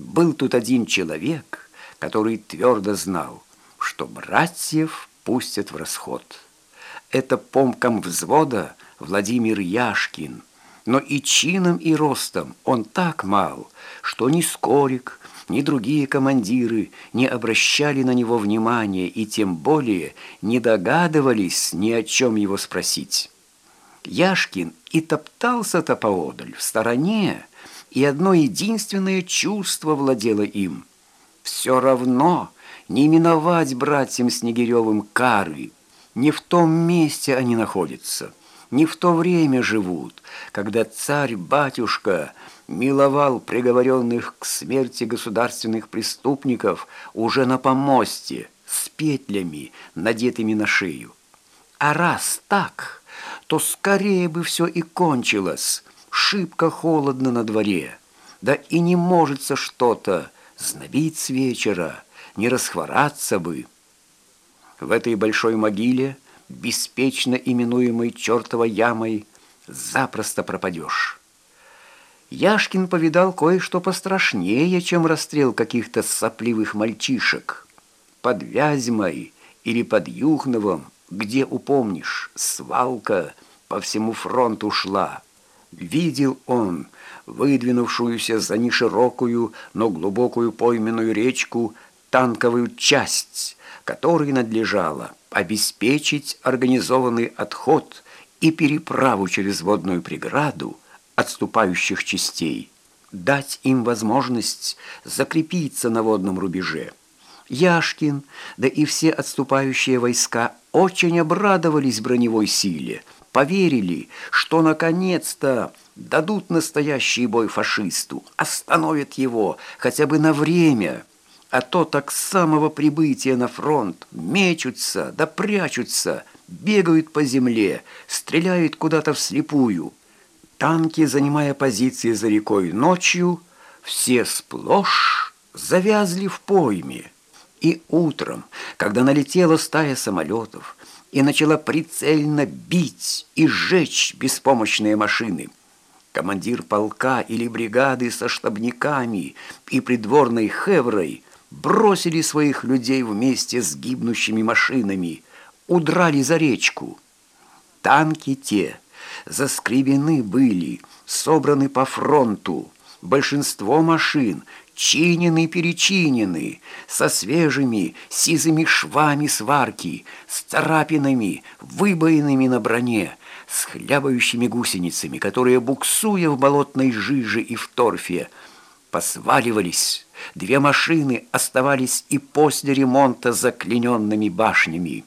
Был тут один человек, который твердо знал, что братьев пустят в расход. Это помком взвода Владимир Яшкин, но и чином, и ростом он так мал, что ни Скорик, ни другие командиры не обращали на него внимания и тем более не догадывались ни о чем его спросить. Яшкин и топтался-то поодаль, в стороне, и одно единственное чувство владело им. Все равно не миновать братьям Снегиревым кары. Не в том месте они находятся, не в то время живут, когда царь-батюшка миловал приговоренных к смерти государственных преступников уже на помосте с петлями, надетыми на шею. А раз так, то скорее бы все и кончилось, шибко холодно на дворе, да и не можется что-то знобить с вечера, не расхвораться бы. В этой большой могиле, беспечно именуемой чертовой ямой, запросто пропадешь. Яшкин повидал кое-что пострашнее, чем расстрел каких-то сопливых мальчишек. Под Вязьмой или под Юхновым, где, упомнишь, свалка по всему фронту шла. Видел он выдвинувшуюся за неширокую, но глубокую пойменную речку танковую часть, которой надлежало обеспечить организованный отход и переправу через водную преграду, отступающих частей, дать им возможность закрепиться на водном рубеже. Яшкин, да и все отступающие войска очень обрадовались броневой силе, поверили, что наконец-то дадут настоящий бой фашисту, остановят его хотя бы на время, а то так с самого прибытия на фронт мечутся да прячутся, бегают по земле, стреляют куда-то вслепую. Танки, занимая позиции за рекой ночью, все сплошь завязли в пойме. И утром, когда налетела стая самолетов и начала прицельно бить и сжечь беспомощные машины, командир полка или бригады со штабниками и придворной хеврой бросили своих людей вместе с гибнущими машинами, удрали за речку. Танки те – заскребены были, собраны по фронту. Большинство машин чинены-перечинены, со свежими сизыми швами сварки, с царапинами, выбоинами на броне, с хлябающими гусеницами, которые, буксуя в болотной жиже и в торфе, посваливались. Две машины оставались и после ремонта заклиненными башнями.